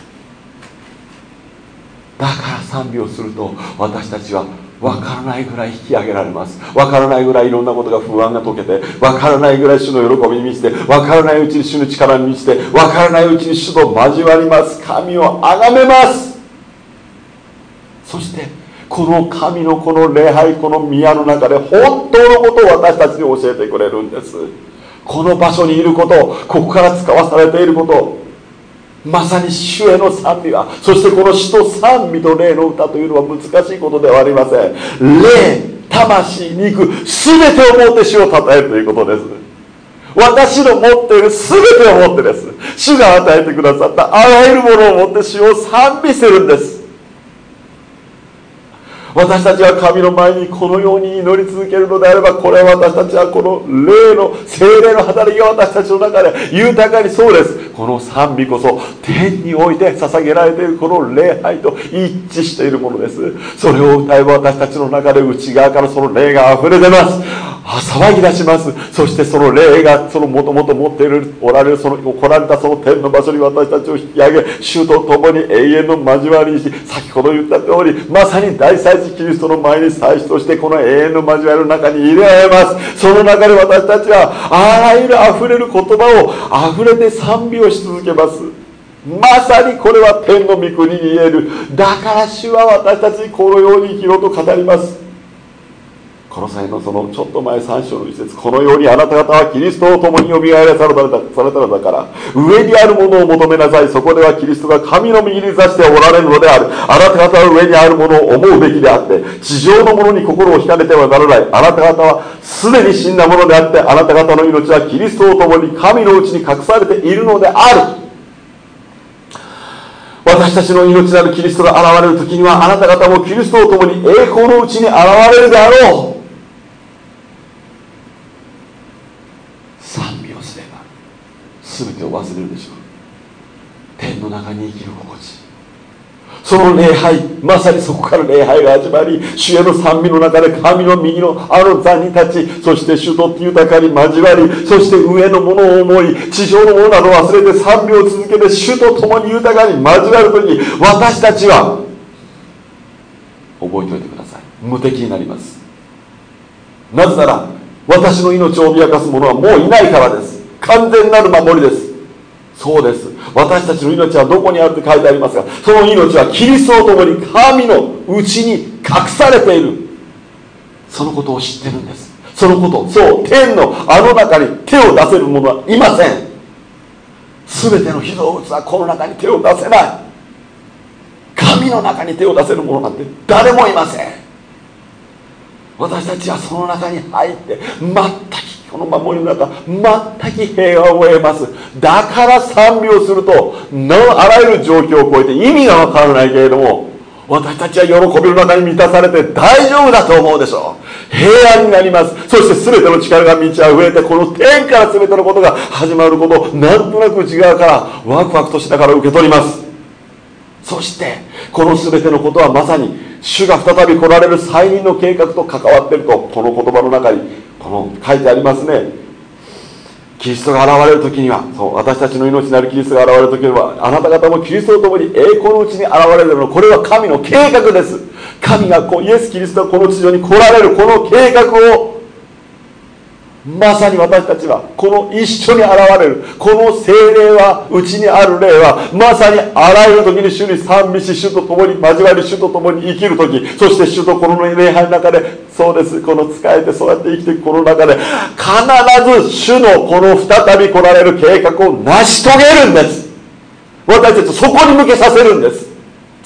だから賛美をすると私たちは分からないぐらい引き上げられます。分からないぐらいいろんなことが不安が解けて分からないぐらい主の喜びに満ちて分からないうちに主の力に満ちて分からないうちに主と交わります。神を崇めます。そしてこの神のこの礼拝この宮の中で本当のことを私たちに教えてくれるんです。この場所にいることここから使わされていることまさに主への賛美はそしてこの死と賛美と霊の歌というのは難しいことではありません。霊魂肉全てをもって主を称えるということです。私の持っている全てを持ってです。主が与えてくださったあらゆるものを持って主を賛美するんです。私たちは神の前にこのように祈り続けるのであればこれは私たちはこの霊の精霊の働きが私たちの中で豊かにそうです。この賛美こそ天において捧げられているこの礼拝と一致しているものです。それを歌えば私たちの中で内側からその霊が溢れてます。騒ぎ出します。そしてその霊がそのもともと持っているおられるその来られたその天の場所に私たちを引き上げ主と共に永遠の交わりにし先ほど言った通りまさに大祭司キリストの前に祭司としてこの永遠の交わりの中に入れられます。その中で私たちはあらゆる溢れる言葉を溢れて賛美をし続けます。まさにこれは天の御国に言える。だから主は私たちにこのように生きろと語ります。この際のそのちょっと前3章の一節このようにあなた方はキリストを共によみがえらされたされたのだから上にあるものを求めなさい。そこではキリストが神の右に座しておられるのである。あなた方は上にあるものを思うべきであって地上のものに心を惹かれてはならない。あなた方はすでに死んだものであってあなた方の命はキリストを共に神のうちに隠されているのである。私たちの命なるキリストが現れる時にはあなた方もキリストを共に栄光のうちに現れるであろう。全てを忘れるでしょう天の中に生きる心地その礼拝まさにそこから礼拝が始まり主への賛美の中で神の右のあの座に立ちそして主と豊かに交わりそして上のものを思い地上のものなど忘れて賛美を続けて主と共に豊かに交わる時私たちは覚えておいてください無敵になります。なぜなら私の命を脅かす者はもういないからです。完全なる守りです。そうです。私たちの命はどこにあるって書いてありますがその命はキリストと共に神のうちに隠されている。そのことを知ってるんです。そのことそう天のあの中に手を出せる者はいません。全ての被造物はこの中に手を出せない。神の中に手を出せる者なんて誰もいません。私たちはその中に入って全くこの守りの中全く平和を得ます。だから賛美をするとあらゆる状況を超えて意味がわからないけれども私たちは喜びの中に満たされて大丈夫だと思うでしょう。平安になります。そして全ての力が満ち溢れてこの天から全てのことが始まることをなんとなく内側からワクワクとしながら受け取ります。そしてこの全てのことはまさに主が再び来られる再任の計画と関わっているとこの言葉の中にこの書いてありますね。キリストが現れる時にはそう私たちの命なるキリストが現れる時にはあなた方もキリストと共に栄光のうちに現れるの。これは神の計画です。神がこうイエス・キリストがこの地上に来られるこの計画をまさに私たちはこの一緒に現れるこの精霊はうちにある霊はまさにあらゆる時に主に賛美し主と共に交わり主と共に生きる時そして主とこの礼拝の中でそうですこの使えてそうやって生きていくこの中で必ず主のこの再び来られる計画を成し遂げるんです。私たちそこに向けさせるんです。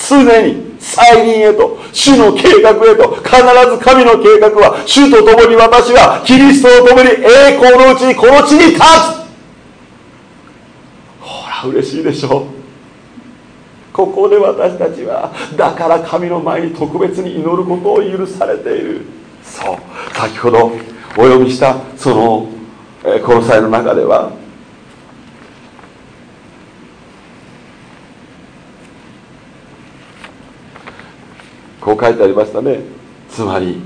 常に。再臨へと主の計画へと必ず神の計画は主と共に私はキリストと共に栄光のうちにこの地に立つ。ほら嬉しいでしょ。うここで私たちはだから神の前に特別に祈ることを許されている。そう先ほどお読みしたその、えこの際の中ではこう書いてありましたね。つまり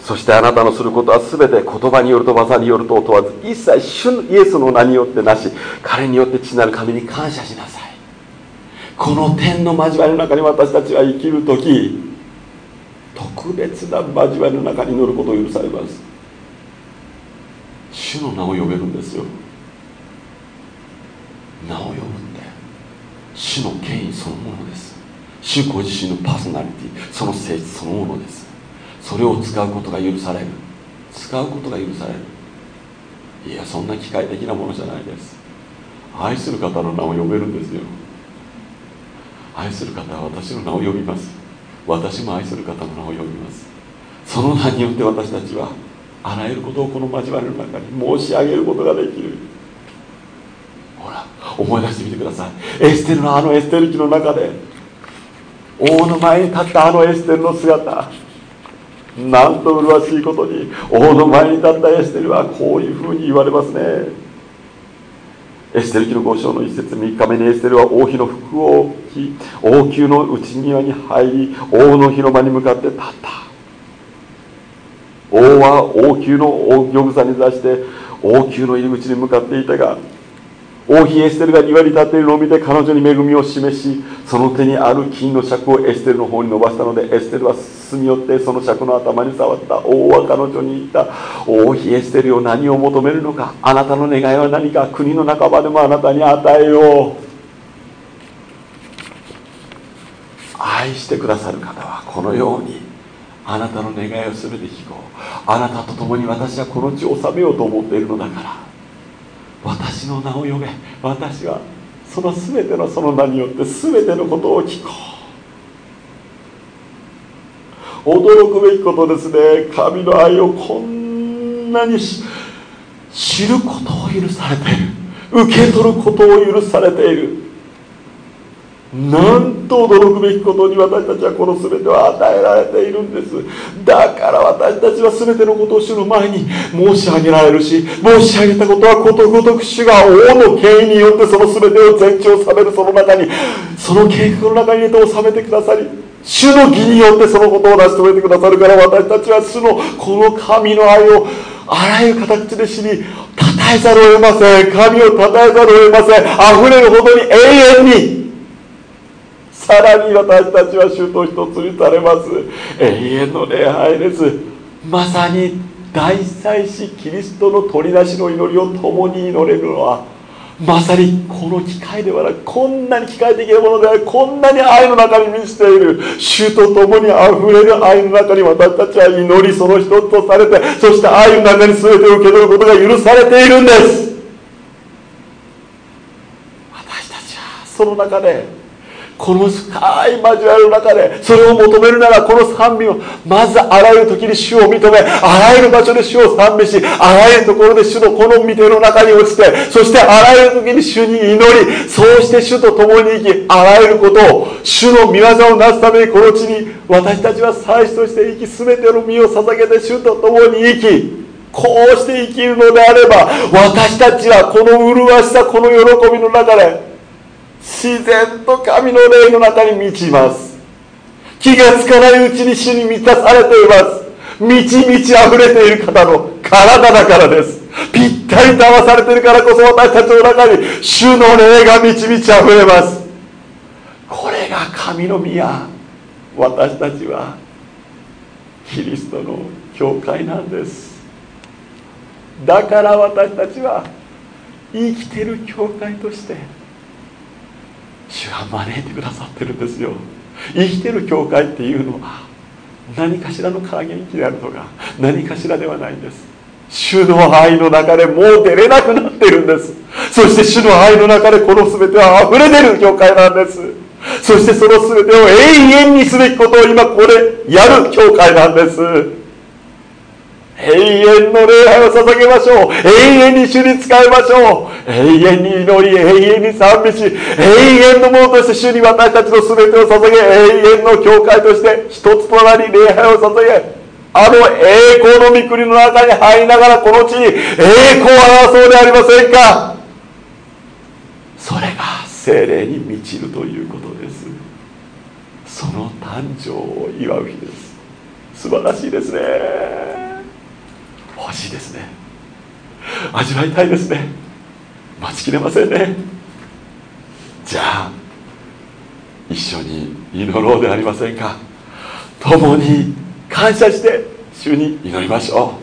そしてあなたのすることは全て言葉によると技によると問わず一切主イエスの名によってなし彼によって父なる神に感謝しなさい。この天の交わりの中に私たちは生きる時特別な交わりの中に乗ることを許されます。主の名を呼べるんですよ。名を呼ぶって主の権威そのものです。主ご自身のパーソナリティその性質そのものです。それを使うことが許される。使うことが許される。いやそんな機械的なものじゃないです。愛する方の名を呼べるんですよ。愛する方は私の名を呼びます。私も愛する方の名を呼びます。その名によって私たちはあらゆることをこの交わりの中に申し上げることができる。ほら思い出してみてください。エステルのあのエステル記の中で王の前に立ったあのエステルの姿なんと麗しいことに王の前に立ったエステルはこういうふうに言われますね。エステル記の5章の一節3日目にエステルは王妃の服を着王宮の内庭に入り王の広場に向かって立った。王は王宮の玉座に座して王宮の入り口に向かっていたが王妃エステルが庭に立っているのを見て彼女に恵みを示しその手にある金の尺をエステルの方に伸ばしたのでエステルは進み寄ってその尺の頭に触った王は彼女に言った。王妃エステルよ何を求めるのかあなたの願いは何か国の半ばでもあなたに与えよう。愛してくださる方はこのようにあなたの願いを全て聞こうあなたと共に私はこの地を治めようと思っているのだから私の名を呼べ私はその全てのその名によって全てのことを聞こう。驚くべきことですね。神の愛をこんなに知ることを許されている。受け取ることを許されている。なんと驚くべきことに私たちはこの全てを与えられているんです。だから私たちは全てのことを主の前に申し上げられるし申し上げたことはことごとく主が王の権威によってその全てを全地を治めるその中にその計画の中に入れて収めてくださり主の義によってそのことを成し遂げてくださるから私たちは主のこの神の愛をあらゆる形で死に称えざるを得ません。神を称えざるを得ません。溢れるほどに永遠にさらに私たちは主と一つにされます。永遠の礼拝です。まさに大祭司キリストの取り出しの祈りを共に祈れるのはまさにこの機会ではなくこんなに機械的なものではこんなに愛の中に満ちている。主と共にあふれる愛の中に私たちは祈りその一つとされてそして愛の中に全てを受け取ることが許されているんです。私たちはその中でこの深い交わりの中でそれを求めるならこの賛美をまずあらゆる時に主を認めあらゆる場所で主を賛美しあらゆるところで主のこの御手の中に落ちてそしてあらゆる時に主に祈りそうして主と共に生きあらゆることを主の御業をなすためにこの地に私たちは祭司として生き全ての身を捧げて主と共に生きこうして生きるのであれば私たちはこの麗しさこの喜びの中で自然と神の霊の中に満ちます。気がつかないうちに主に満たされています。満ち満ち溢れている方の体だからです。ぴったりと合わされているからこそ私たちの中に主の霊が満ち満ち溢れます。これが神の宮。私たちはキリストの教会なんです。だから私たちは生きてる教会として主が招いてくださってるんですよ。生きてる教会っていうのは何かしらのから元気であるとか何かしらではないんです。主の愛の中でもう出れなくなってるんです。そして主の愛の中でこの全ては溢れ出る教会なんです。そしてその全てを永遠にすべきことを今ここでやる教会なんです。永遠の礼拝を捧げましょう。永遠に主に仕えましょう。永遠に祈り永遠に賛美し永遠のものとして主に私たちの全てを捧げ永遠の教会として一つとなり礼拝を捧げ。あの栄光の御国の中に入りながらこの地に栄光を表そうでありませんか。それが精霊に満ちるということです。その誕生を祝う日です。素晴らしいですね。欲しいですね。味わいたいですね。待ちきれませんね。じゃあ一緒に祈ろうではありませんか。共に感謝して主に祈りましょう。